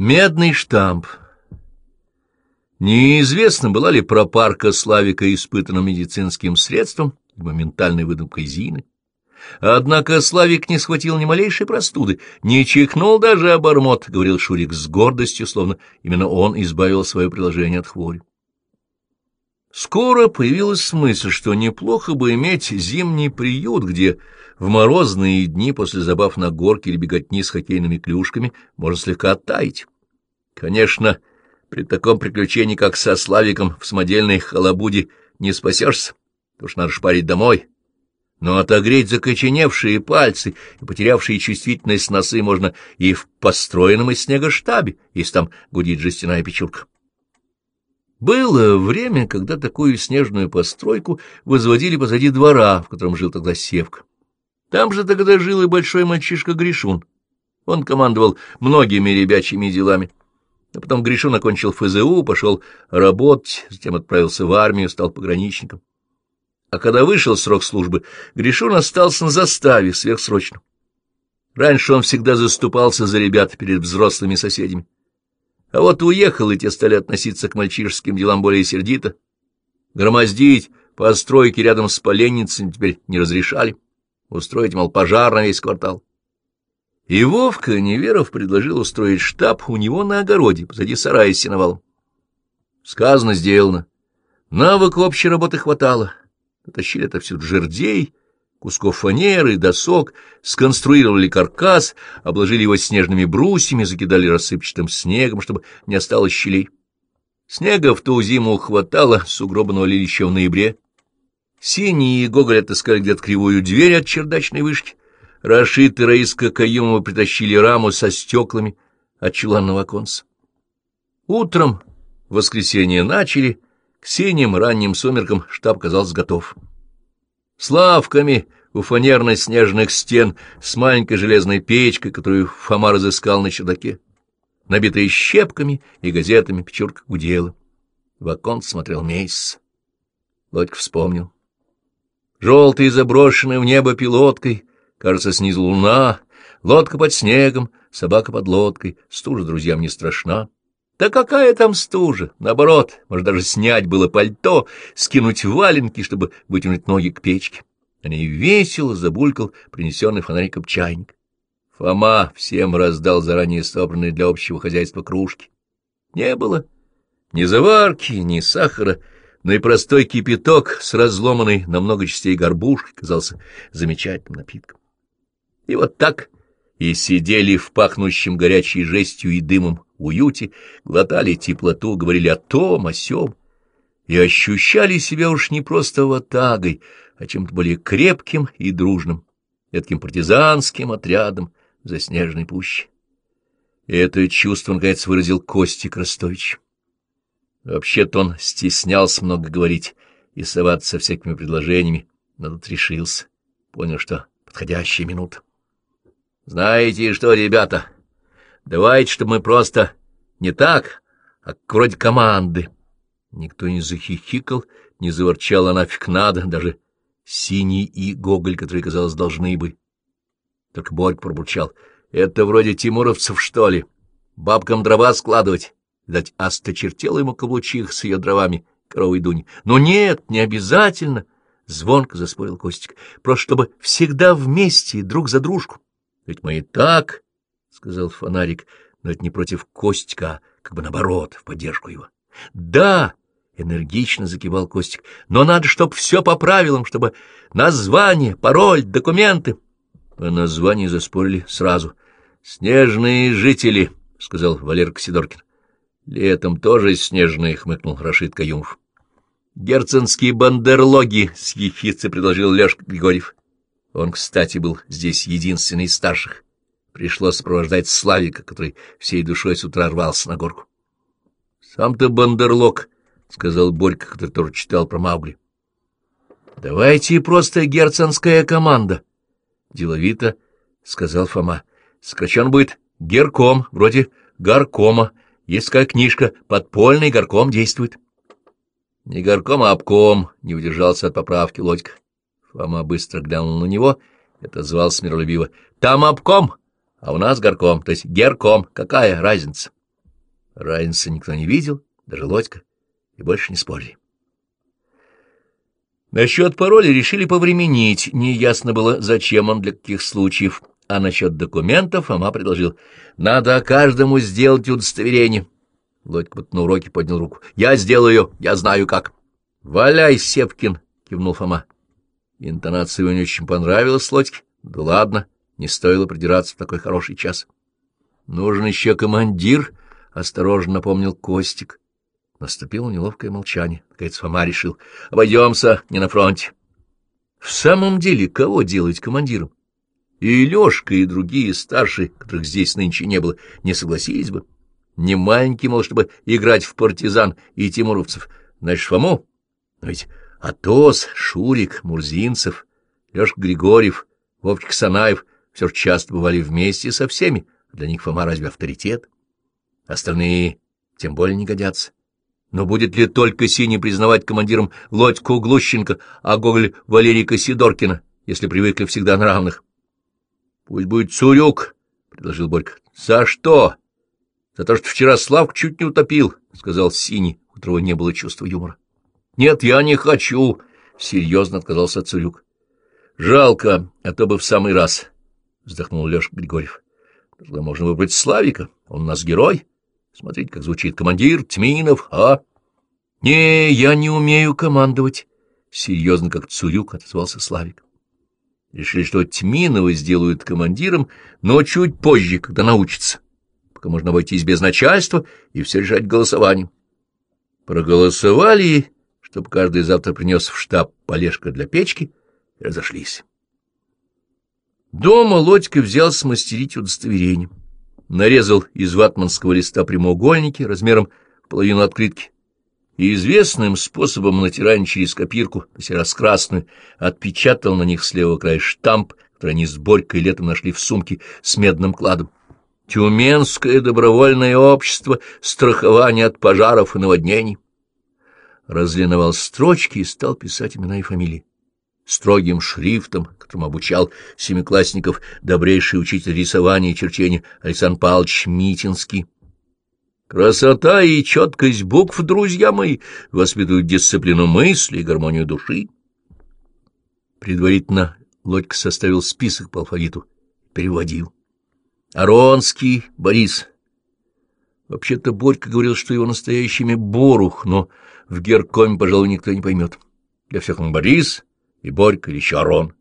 Медный штамп. Неизвестно, была ли пропарка Славика испытанным медицинским средством, моментальной выдумкой Зины. Однако Славик не схватил ни малейшей простуды, не чихнул даже обормот, — говорил Шурик с гордостью, словно именно он избавил свое приложение от хвори. Скоро появилась мысль, что неплохо бы иметь зимний приют, где в морозные дни после забав на горке или беготни с хоккейными клюшками можно слегка оттаять. Конечно, при таком приключении, как со Славиком в самодельной халабуде, не спасешься, потому что надо шпарить домой. Но отогреть закоченевшие пальцы и потерявшие чувствительность носы можно и в построенном из снега штабе, если там гудит жестяная печурка. Было время, когда такую снежную постройку возводили позади двора, в котором жил тогда Севка. Там же тогда жил и большой мальчишка Гришун. Он командовал многими ребячими делами. А потом Гришун окончил ФЗУ, пошел работать, затем отправился в армию, стал пограничником. А когда вышел срок службы, Гришун остался на заставе сверхсрочно. Раньше он всегда заступался за ребят перед взрослыми соседями. А вот уехал, и те стали относиться к мальчишеским делам более сердито. Громоздить постройки рядом с поленницей теперь не разрешали устроить, мол, пожар на весь квартал. И Вовка Неверов предложил устроить штаб у него на огороде, позади сарая с сеновалом. Сказано, сделано. Навык общей работы хватало. Натащили это всюду жердей, кусков фанеры, досок, сконструировали каркас, обложили его снежными брусьями, закидали рассыпчатым снегом, чтобы не осталось щелей. Снега в ту зиму хватало, сугробы навалили еще в ноябре. Синий и Гоголь отыскали где-то кривую дверь от чердачной вышки. Рашид и Раиска Каюмова притащили раму со стеклами от чуланного оконца. Утром воскресенье начали, к синим ранним сумеркам штаб казался готов. С лавками у фанерно-снежных стен, с маленькой железной печкой, которую Фома разыскал на чердаке, набитой щепками и газетами, печурка гудела. В оконце смотрел месяц. Лодька вспомнил. Желтый, заброшенный в небо пилоткой, кажется, снизу луна, лодка под снегом, собака под лодкой, стужа друзьям не страшна. Да какая там стужа? Наоборот, может даже снять было пальто, скинуть валенки, чтобы вытянуть ноги к печке. Они весело забулькал принесенный фонариком чайник. Фома всем раздал заранее собранные для общего хозяйства кружки. Не было ни заварки, ни сахара, но и простой кипяток с разломанной на много частей горбушкой казался замечательным напитком. И вот так и сидели в пахнущем горячей жестью и дымом уюте, глотали теплоту, говорили о том, о сём, и ощущали себя уж не просто ватагой, а чем-то более крепким и дружным, таким партизанским отрядом за снежной пущей. Это чувство, наконец, выразил Костик Ростович. Вообще-то он стеснялся много говорить и соваться со всякими предложениями, но тут решился, понял, что подходящая минута. Знаете что, ребята, давайте, чтобы мы просто не так, а вроде команды. Никто не захихикал, не заворчал, а нафиг надо, даже Синий и Гоголь, которые, казалось, должны бы. Только Борь пробурчал. Это вроде тимуровцев, что ли? Бабкам дрова складывать. Видать, осточертела ему каблучих с ее дровами, коровой Дуни. Но нет, не обязательно, — звонко заспорил Костик. Просто чтобы всегда вместе, друг за дружку. Ведь мы и так, — сказал фонарик, — но это не против Костика, а как бы наоборот, в поддержку его. Да, — энергично закивал Костик, — но надо, чтобы все по правилам, чтобы название, пароль, документы. По названию заспорили сразу. — Снежные жители, — сказал Валерка Сидоркин. Летом тоже снежные, — хмыкнул Рашид Каюмов. — Герценские бандерлоги, — с ехидцей предложил Лешка Григорьев. Он, кстати, был здесь единственный из старших. Пришлось сопровождать Славика, который всей душой с утра рвался на горку. — Сам ты бандерлог, — сказал Борька, который тоже читал про Маугли. — Давайте просто герценская команда, — деловито сказал Фома. — Сокращен будет герком, вроде горкома, — есть какая книжка «Подпольный горком действует». — Не горком, а обком, — не удержался от поправки Лодька. Фома быстро глянул на него и отозвался миролюбиво. — Там обком, а у нас горком, то есть герком. Какая разница? Разницы никто не видел, даже Лодька, и больше не спорили. Насчет пароля решили повременить, неясно было, зачем он, для каких случаев. А насчет документов Фома предложил. Надо каждому сделать удостоверение. Лодька вот на уроке поднял руку. Я сделаю, я знаю как. Валяй, Сепкин, кивнул Фома. Интонация его не очень понравилась Лодьке. Да ладно, не стоило придираться в такой хороший час. Нужен еще командир, — осторожно напомнил Костик. Наступило неловкое молчание. Наконец Фома решил. Обойдемся не на фронте. В самом деле, кого делать командиром? И Лёшка, и другие старшие, которых здесь нынче не было, не согласились бы. Не маленький, мол, чтобы играть в партизан и тимуровцев. Значит, Фому? Но ведь Атос, Шурик, Мурзинцев, Лёшка Григорьев, Вовчик Санаев все же часто бывали вместе со всеми. Для них Фома разве авторитет? Остальные тем более не годятся. Но будет ли только Синий признавать командиром Лодьку Глущенко, а Гоголь Валерика Сидоркина, если привыкли всегда на равных? Пусть будет Цурюк, — предложил Борька. — За что? — За то, что вчера Славку чуть не утопил, — сказал Синий, у которого не было чувства юмора. — Нет, я не хочу, — серьезно отказался Цурюк. — Жалко, а то бы в самый раз, — вздохнул Лешка Григорьев. — Тогда можно выбрать Славика, он у нас герой. Смотрите, как звучит командир Тминов, а? — Не, я не умею командовать, — серьезно, как Цурюк, отозвался Славик. Решили, что Тьминова сделают командиром, но чуть позже, когда научится, пока можно обойтись без начальства и все решать голосованием. Проголосовали, чтобы каждый завтра принес в штаб полежка для печки, и разошлись. Дома Лодька взял смастерить удостоверение. Нарезал из ватманского листа прямоугольники размером половину открытки и известным способом натирания через копирку, на сей раз красную, отпечатал на них с левого края штамп, который они с Борькой летом нашли в сумке с медным кладом. Тюменское добровольное общество страхования от пожаров и наводнений. Разлиновал строчки и стал писать имена и фамилии. Строгим шрифтом, которым обучал семиклассников добрейший учитель рисования и черчения Александр Павлович Митинский. Красота и четкость букв, друзья мои, воспитывают дисциплину мысли и гармонию души. Предварительно Лодька составил список по алфавиту, переводил. Аронский Борис. Вообще-то Борька говорил, что его настоящее имя Борух, но в Геркоме, пожалуй, никто не поймет. Для всех он Борис и Борька или еще Арон.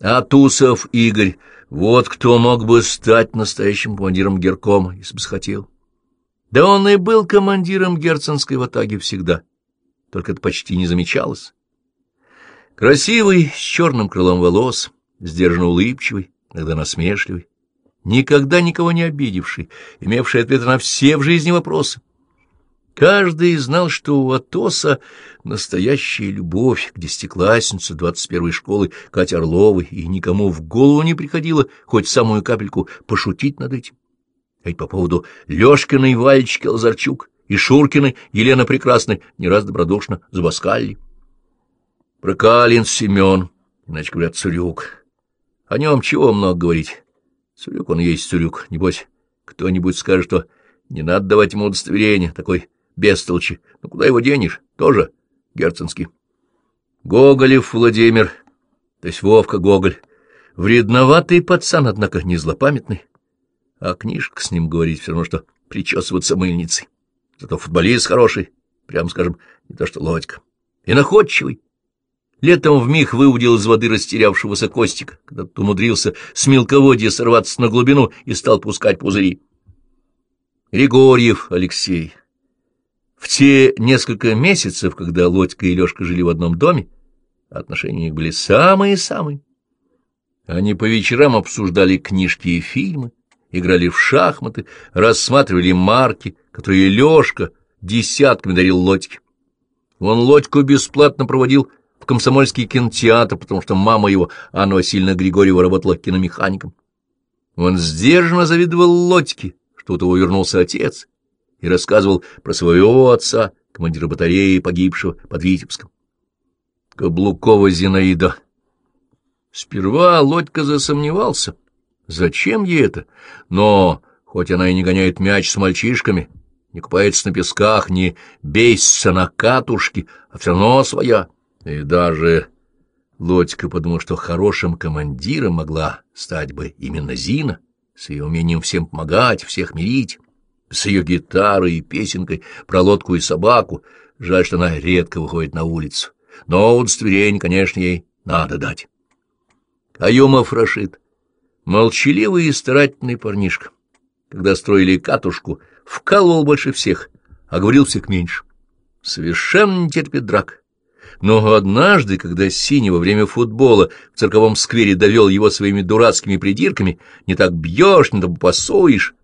А Тусов Игорь, вот кто мог бы стать настоящим командиром Геркома, если бы захотел. Да он и был командиром герценской ватаги всегда, только это почти не замечалось. Красивый, с черным крылом волос, сдержанно улыбчивый, иногда насмешливый, никогда никого не обидевший, имевший ответы на все в жизни вопросы. Каждый знал, что у Атоса настоящая любовь к десятикласснице двадцать первой школы Кате Орловой, и никому в голову не приходило хоть самую капельку пошутить над этим. А ведь по поводу Лёшкиной Вальчики Лазарчук и Шуркиной Елена Прекрасной не раз добродушно забаскали. Прокалин Семен, иначе говорят Цурюк. О нем чего много говорить. Цурюк он есть Цурюк. Небось, кто-нибудь скажет, что не надо давать ему удостоверение, такой бестолчи. Ну, куда его денешь? Тоже герценский. Гоголев Владимир, то есть Вовка Гоголь. Вредноватый пацан, однако не злопамятный а книжка с ним говорить все равно, что причесываться мыльницей. Зато футболист хороший, прямо скажем, не то что Лодька. И находчивый. Летом вмиг выудил из воды растерявшегося Костика, когда тот умудрился с мелководья сорваться на глубину и стал пускать пузыри. Григорьев Алексей. В те несколько месяцев, когда Лодька и Лёшка жили в одном доме, отношения у них были самые-самые. Они по вечерам обсуждали книжки и фильмы, играли в шахматы, рассматривали марки, которые Лёшка десятками дарил Лодьке. Он Лодьку бесплатно проводил в комсомольский кинотеатр, потому что мама его, Анна Васильевна Григорьева, работала киномехаником. Он сдержанно завидовал Лодьке, что у того вернулся отец, и рассказывал про своего отца, командира батареи, погибшего под Витебском. Каблукова Зинаида. Сперва Лодька засомневался — Зачем ей это? Но Хоть она и не гоняет мяч с мальчишками, не купается на песках, не бейся на катушке, а все равно своя. И даже Лодька подумал, что хорошим командиром могла стать бы именно Зина, с ее умением всем помогать, всех мирить, с ее гитарой и песенкой про лодку и собаку. Жаль, что она редко выходит на улицу. Но удостоверение, конечно, ей надо дать. Каюмов Рашид, молчаливый и старательный парнишка, когда строили катушку, вкалывал больше всех, а говорил всех меньше. Совершенно не терпит драк. Но однажды, когда Синий во время футбола в цирковом сквере довел его своими дурацкими придирками, не так бьешь, не так пасуешь,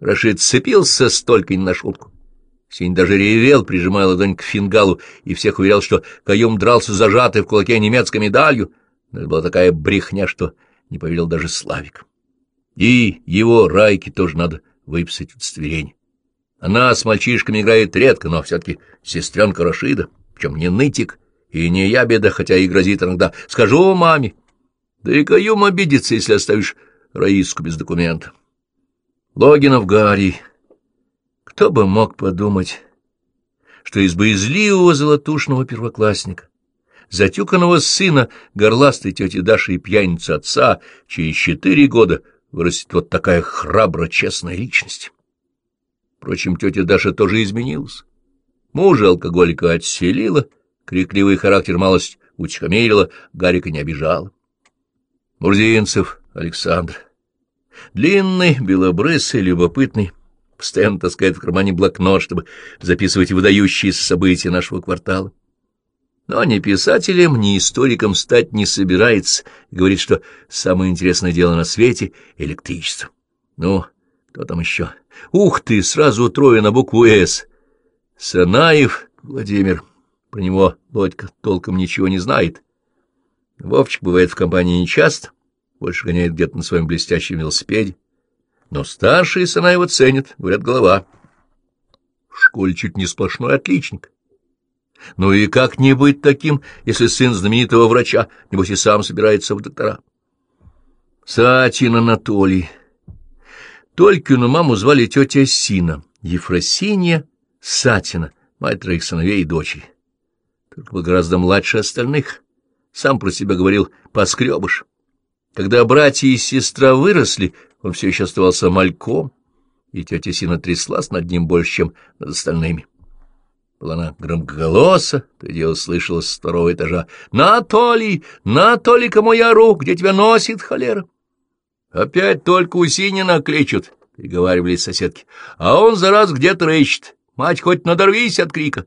Рашид цепился столько не на шутку. Синь даже ревел, прижимая ладонь к фингалу, и всех уверял, что Каюм дрался зажатый в кулаке немецкой медалью. Но это была такая брехня, что не поверил даже Славик. И его Райке тоже надо выписать удостоверение. Она с мальчишками играет редко, но все-таки сестренка Рашида, причем не нытик и не я беда, хотя и грозит иногда. Скажу маме. Да и Каюм обидится, если оставишь Раиску без документа. Логинов Гарри. Кто бы мог подумать, что из боязливого золотушного первоклассника, затюканного сына горластой тети Даши и пьяницы отца, через четыре года вырастет вот такая храбро честная личность. Впрочем, тетя Даша тоже изменилась. Мужа алкоголика отселила, крикливый характер малость утихомирила, Гарика не обижала. Мурзинцев Александр. Длинный, белобрысый, любопытный, постоянно таскает в кармане блокнот, чтобы записывать выдающиеся события нашего квартала. Но ни писателем, ни историком стать не собирается, говорит, что самое интересное дело на свете — электричество. Ну, кто там еще? Ух ты, сразу трое на букву «С». Санаев Владимир. Про него Лодька толком ничего не знает. Вовчик бывает в компании нечасто, больше гоняет где-то на своем блестящем велосипеде. Но старшие Санаева ценят, говорят, голова. В школе чуть не сплошной отличник. Ну и как не быть таким, если сын знаменитого врача, небось и сам собирается в доктора? Сатин Анатолий. Толькину маму звали тетя Сина, Ефросинья Сатина, мать троих сыновей и дочери. Только был гораздо младше остальных. Сам про себя говорил «поскребыш». Когда братья и сестра выросли, он все еще оставался мальком, и тетя Сина тряслась над ним больше, чем над остальными. Была она громкоголоса, то и дело слышалось с второго этажа. «Натолий! Натолий, кому я ору! Где тебя носит холера?» «Опять только у Синина кличут», — переговаривали соседки. «А он за раз где-то рыщет. Мать, хоть надорвись от крика».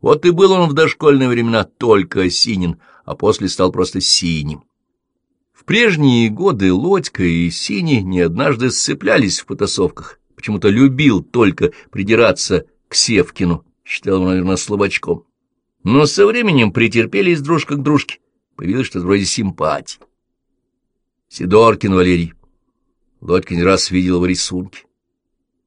Вот и был он в дошкольные времена только Синин, а после стал просто Синим прежние годы Лодька и Синий не однажды сцеплялись в потасовках. Почему-то любил только придираться к Севкину, считал наверное, слабачком. Но со временем претерпелись дружка к дружке. Появилось что-то вроде симпатии. Сидоркин Валерий. Лодька не раз видел его рисунки.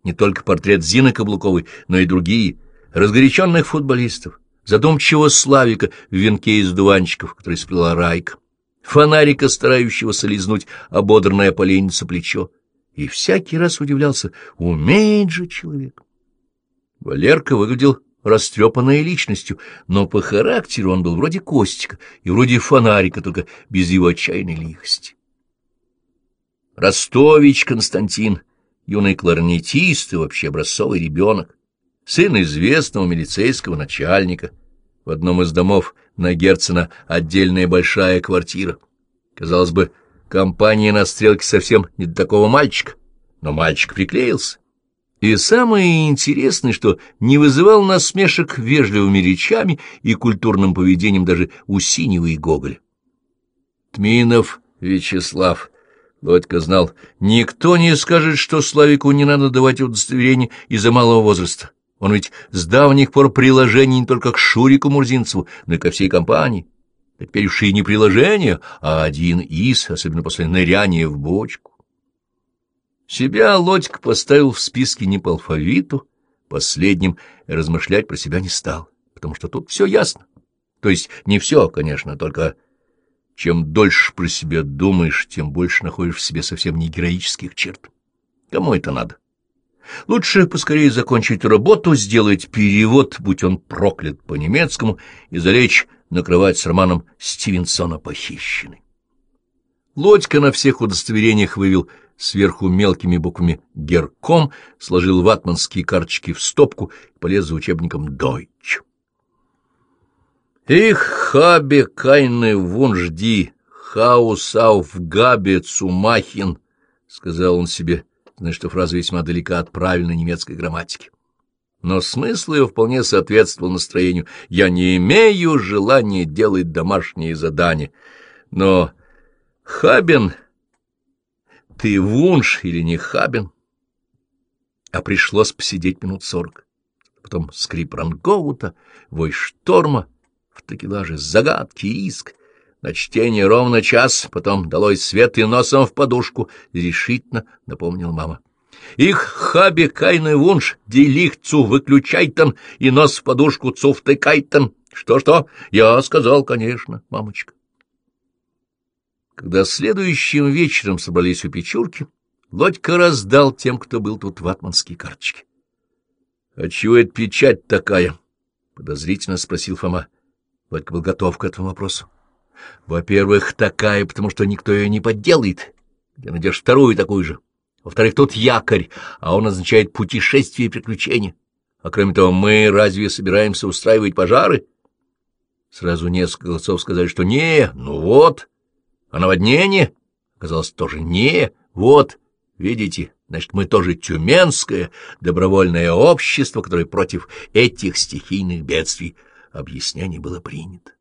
Не только портрет Зины Каблуковой, но и другие, разгоряченных футболистов, задумчивого Славика в венке из дуванчиков, который сплела Райка фонарика, старающегося лизнуть ободранное поленница плечо, и всякий раз удивлялся, умеет же человек. Валерка выглядел растрепанной личностью, но по характеру он был вроде Костика и вроде фонарика, только без его отчаянной лихости. Ростович Константин, юный кларнетист и вообще образцовый ребенок, сын известного милицейского начальника, в одном из домов на Герцена отдельная большая квартира. Казалось бы, компания на стрелке совсем не для такого мальчика, но мальчик приклеился. И самое интересное, что не вызывал насмешек вежливыми речами и культурным поведением даже у Синего и Гоголя. Тминов Вячеслав, Лодька знал, никто не скажет, что Славику не надо давать удостоверение из-за малого возраста. Он ведь с давних пор приложение не только к Шурику Мурзинцеву, но и ко всей компании. Теперь уж и не приложение, а один из, особенно после ныряния в бочку. Себя Лодька поставил в списке не по алфавиту, последним размышлять про себя не стал, потому что тут все ясно. То есть не все, конечно, только чем дольше про себя думаешь, тем больше находишь в себе совсем не героических черт. Кому это надо? Лучше поскорее закончить работу, сделать перевод, будь он проклят по-немецкому, и залечь на кровать с романом Стивенсона «Похищенный». Лодька на всех удостоверениях вывел сверху мелкими буквами «Герком», сложил ватманские карточки в стопку и полез за учебником «Deutsch». «Ich habe keinen Wunsch, die Hausaufgabe zu machen», — сказал он себе, зная, что фраза весьма далека от правильной немецкой грамматики. Но смысл ее вполне соответствовал настроению. «Я не имею желания делать домашние задания». Но Хабин ты вунш или не Хабин? А пришлось посидеть минут сорок. Потом скрип рангоута, вой шторма, в такелаже загадки, иск. На чтение ровно час, потом долой свет и носом в подушку, решительно напомнил мама. Их хаби кайный вунш, делихцу выключайтон и нос в подушку цуфтыкайтон. Что-что? Я сказал, конечно, мамочка. Когда следующим вечером собрались у Печурки, Лодька раздал тем, кто был тут ватманские карточки. — А чего это печать такая? — подозрительно спросил Фома. Лодька был готов к этому вопросу. — Во-первых, такая, потому что никто ее не подделает. Где найдешь вторую такую же? Во-вторых, тут якорь, а он означает путешествие и приключения. А кроме того, мы разве собираемся устраивать пожары? Сразу несколько голосов сказали, что не, ну вот... А наводнение? Оказалось, тоже не. Вот, видите, значит, мы тоже тюменское добровольное общество, которое против этих стихийных бедствий. Объяснение было принято.